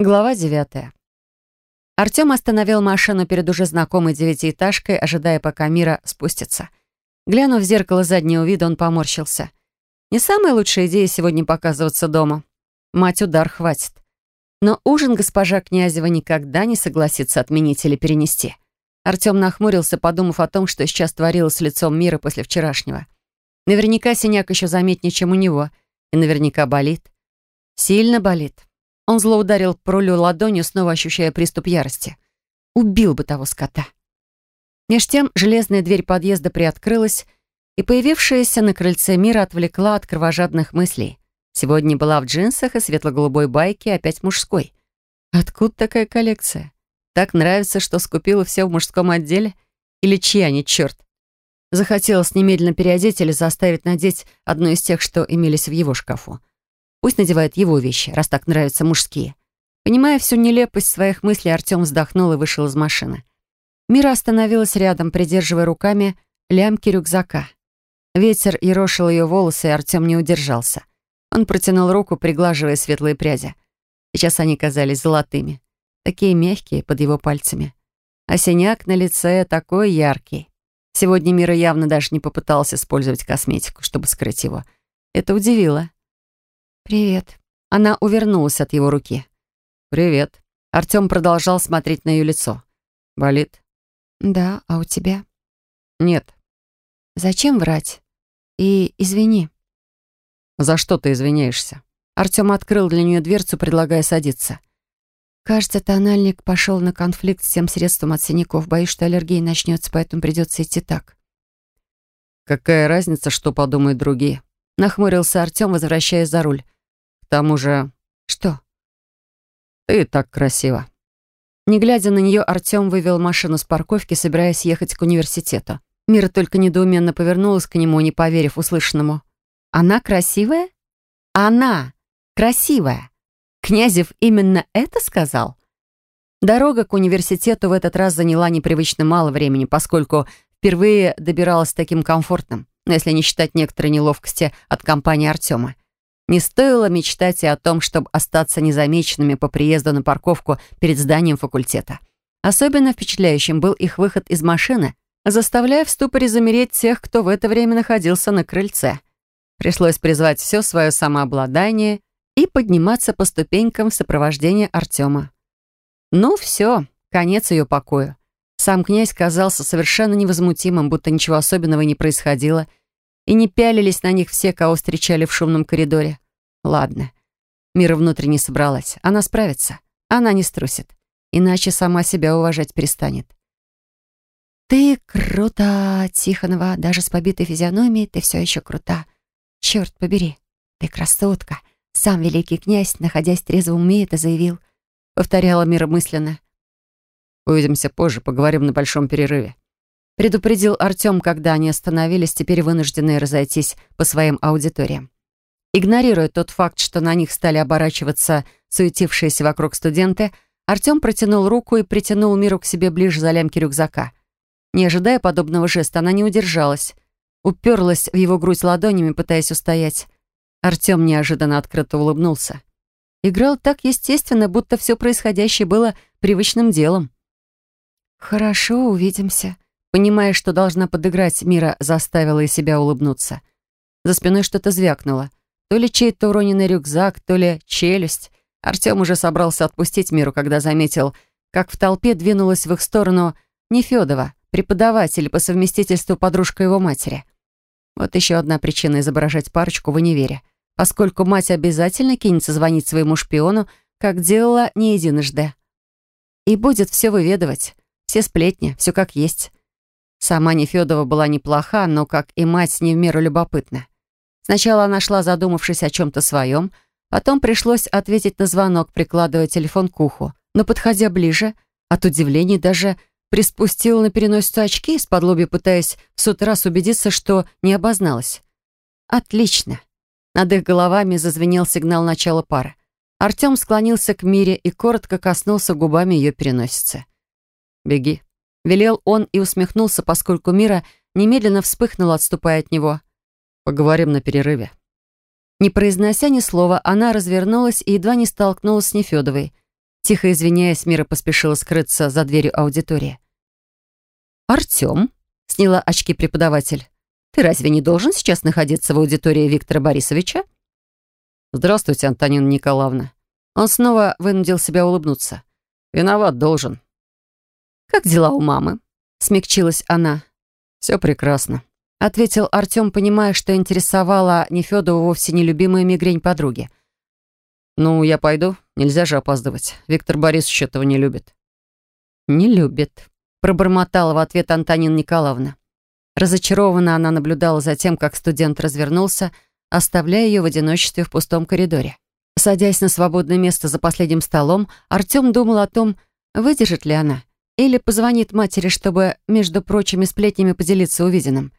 Глава девятая. Артем остановил машину перед уже знакомой девятиэтажкой, ожидая, пока Мира спустится. Глянув в зеркало заднего вида, он поморщился. Не самая лучшая идея сегодня показываться дома. Мать удар хватит. Но ужин госпожа Князева никогда не согласится отменить или перенести. Артем нахмурился, подумав о том, что сейчас творилось с лицом Мира после вчерашнего. Наверняка синяк еще заметнее, чем у него. И наверняка болит. Сильно болит. Он зло ударил по рулю ладонью, снова ощущая приступ ярости. Убил бы того скота. Меж тем железная дверь подъезда приоткрылась, и появившаяся на крыльце мира отвлекла от кровожадных мыслей. Сегодня была в джинсах и светло-голубой байке, опять мужской. Откуда такая коллекция? Так нравится, что скупила все в мужском отделе? Или чья они, черт? Захотелось немедленно переодеть или заставить надеть одну из тех, что имелись в его шкафу. Пусть надевает его вещи, раз так нравятся мужские. Понимая всю нелепость своих мыслей, Артем вздохнул и вышел из машины. Мира остановилась рядом, придерживая руками лямки рюкзака. Ветер ерошил ее волосы, и Артем не удержался. Он протянул руку, приглаживая светлые пряди. Сейчас они казались золотыми. Такие мягкие под его пальцами. А синяк на лице такой яркий. Сегодня Мира явно даже не попыталась использовать косметику, чтобы скрыть его. Это удивило. «Привет». Она увернулась от его руки. «Привет». Артем продолжал смотреть на ее лицо. «Болит?» «Да, а у тебя?» «Нет». «Зачем врать? И извини». «За что ты извиняешься?» Артем открыл для нее дверцу, предлагая садиться. «Кажется, тональник пошел на конфликт с тем средством от синяков. Боюсь, что аллергия начнется, поэтому придется идти так». «Какая разница, что подумают другие?» Нахмурился Артем, возвращаясь за руль. Тому же... Что? Ты так красиво. Не глядя на нее, Артем вывел машину с парковки, собираясь ехать к университету. Мира только недоуменно повернулась к нему, не поверив услышанному. «Она красивая? Она красивая! Князев именно это сказал?» Дорога к университету в этот раз заняла непривычно мало времени, поскольку впервые добиралась таким комфортным, если не считать некоторой неловкости от компании Артема. Не стоило мечтать и о том, чтобы остаться незамеченными по приезду на парковку перед зданием факультета. Особенно впечатляющим был их выход из машины, заставляя в ступоре замереть тех, кто в это время находился на крыльце. Пришлось призвать все свое самообладание и подниматься по ступенькам в сопровождении Артема. Ну все, конец ее покою. Сам князь казался совершенно невозмутимым, будто ничего особенного не происходило — и не пялились на них все, кого встречали в шумном коридоре. Ладно, Мира внутренне собралась. Она справится. Она не струсит. Иначе сама себя уважать перестанет. «Ты крута, Тихонова. Даже с побитой физиономией ты все еще крута. Черт побери, ты красотка. Сам великий князь, находясь в трезвом уме, это заявил». Повторяла Мира мысленно. «Увидимся позже, поговорим на большом перерыве», предупредил Артем, когда они остановились, теперь вынужденные разойтись по своим аудиториям. Игнорируя тот факт, что на них стали оборачиваться суетившиеся вокруг студенты, Артем протянул руку и притянул Миру к себе ближе за лямки рюкзака. Не ожидая подобного жеста, она не удержалась. Уперлась в его грудь ладонями, пытаясь устоять. Артем неожиданно открыто улыбнулся. Играл так естественно, будто все происходящее было привычным делом. «Хорошо, увидимся», Понимая, что должна подыграть, Мира заставила и себя улыбнуться. За спиной что-то звякнуло. То ли чей-то уроненный рюкзак, то ли челюсть. Артем уже собрался отпустить Миру, когда заметил, как в толпе двинулась в их сторону Нефёдова, преподаватель по совместительству подружка его матери. Вот еще одна причина изображать парочку в универе, поскольку мать обязательно кинется звонить своему шпиону, как делала не единожды. И будет все выведывать, все сплетни, все как есть. Сама Нефёдова была неплоха, но, как и мать, не в меру любопытна. Сначала она шла, задумавшись о чем-то своем, потом пришлось ответить на звонок, прикладывая телефон к уху. Но, подходя ближе, от удивления даже приспустила на переносицу очки, из-под лоби пытаясь в сотый раз убедиться, что не обозналась. «Отлично!» Над их головами зазвенел сигнал начала пары. Артем склонился к Мире и коротко коснулся губами ее переносицы. «Беги», Велел он и усмехнулся, поскольку Мира немедленно вспыхнула, отступая от него. «Поговорим на перерыве». Не произнося ни слова, она развернулась и едва не столкнулась с Нефёдовой. Тихо извиняясь, Мира поспешила скрыться за дверью аудитории. «Артем?» — сняла очки преподаватель. «Ты разве не должен сейчас находиться в аудитории Виктора Борисовича?» «Здравствуйте, Антонина Николаевна». Он снова вынудил себя улыбнуться. «Виноват, должен». «Как дела у мамы?» — смягчилась она. «Все прекрасно», — ответил Артем, понимая, что интересовала Нефедову вовсе нелюбимая мигрень подруги. «Ну, я пойду. Нельзя же опаздывать. Виктор Борисович этого не любит». «Не любит», — пробормотала в ответ Антонина Николаевна. Разочарованно она наблюдала за тем, как студент развернулся, оставляя ее в одиночестве в пустом коридоре. Садясь на свободное место за последним столом, Артем думал о том, выдержит ли она, или позвонит матери, чтобы, между прочими сплетнями, поделиться увиденным.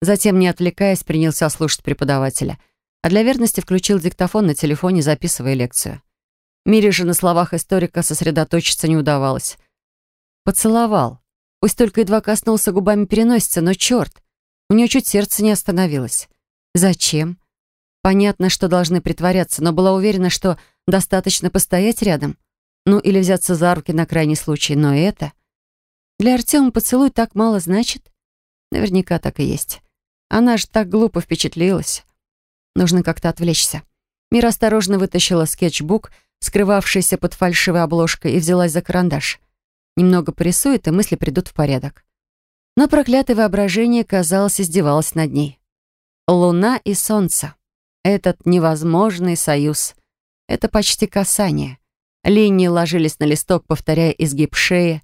Затем, не отвлекаясь, принялся слушать преподавателя — а для верности включил диктофон на телефоне, записывая лекцию. Мире же на словах историка сосредоточиться не удавалось. Поцеловал. Пусть только едва коснулся губами переносицы, но черт, у нее чуть сердце не остановилось. Зачем? Понятно, что должны притворяться, но была уверена, что достаточно постоять рядом. Ну, или взяться за руки на крайний случай, но это... Для Артема поцелуй так мало значит? Наверняка так и есть. Она же так глупо впечатлилась. Нужно как-то отвлечься. Мира осторожно вытащила скетчбук, скрывавшийся под фальшивой обложкой, и взялась за карандаш. Немного порисует, и мысли придут в порядок. Но проклятое воображение, казалось, издевалось над ней. Луна и солнце. Этот невозможный союз. Это почти касание. Линии ложились на листок, повторяя изгиб шеи,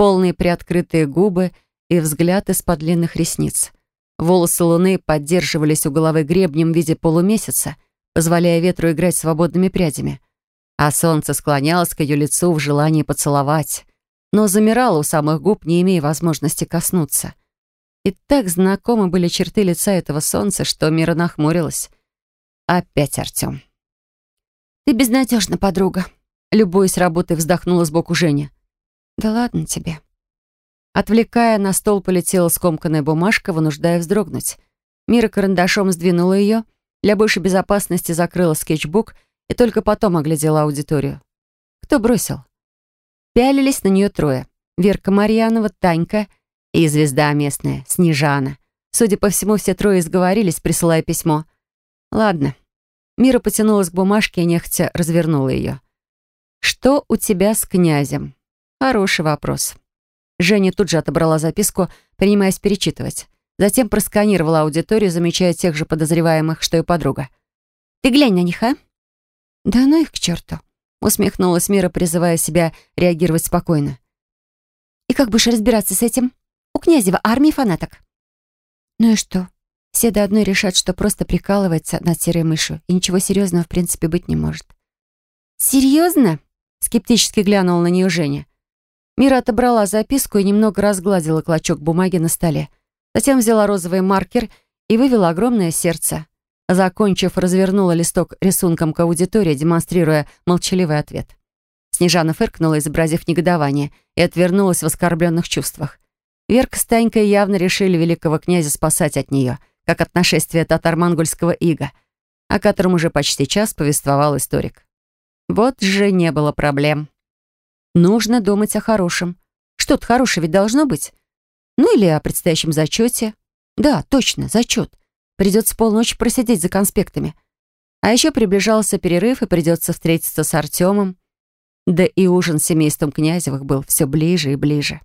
полные приоткрытые губы и взгляд из-под длинных ресниц. Волосы луны поддерживались у головы гребнем в виде полумесяца, позволяя ветру играть свободными прядями. А солнце склонялось к ее лицу в желании поцеловать, но замирало у самых губ, не имея возможности коснуться. И так знакомы были черты лица этого солнца, что Мира нахмурилась. Опять Артем. «Ты безнадежна, подруга», — любуясь работой, вздохнула сбоку Женя. «Да ладно тебе», Отвлекая, на стол полетела скомканная бумажка, вынуждая вздрогнуть. Мира карандашом сдвинула ее, для большей безопасности закрыла скетчбук и только потом оглядела аудиторию. Кто бросил? Пялились на нее трое. Верка Марьянова, Танька и звезда местная, Снежана. Судя по всему, все трое изговорились, присылая письмо. Ладно. Мира потянулась к бумажке и нехотя развернула ее. «Что у тебя с князем?» Хороший вопрос. Женя тут же отобрала записку, принимаясь перечитывать. Затем просканировала аудиторию, замечая тех же подозреваемых, что и подруга. «Ты глянь на них, а?» «Да ну их к черту!» усмехнулась Мира, призывая себя реагировать спокойно. «И как будешь разбираться с этим? У Князева армии фанаток». «Ну и что? Все до одной решат, что просто прикалывается над серой мышью, и ничего серьезного в принципе быть не может». «Серьезно?» — скептически глянула на нее Женя. Мира отобрала записку и немного разгладила клочок бумаги на столе. Затем взяла розовый маркер и вывела огромное сердце. Закончив, развернула листок рисунком к аудитории, демонстрируя молчаливый ответ. Снежана фыркнула, изобразив негодование, и отвернулась в оскорбленных чувствах. Верка с Танькой явно решили великого князя спасать от нее, как от нашествия татар-монгольского ига, о котором уже почти час повествовал историк. Вот же не было проблем. Нужно думать о хорошем. Что-то хорошее ведь должно быть. Ну или о предстоящем зачете. Да, точно, зачет. Придется полночи просидеть за конспектами. А еще приближался перерыв, и придется встретиться с Артемом. Да и ужин с семейством Князевых был все ближе и ближе.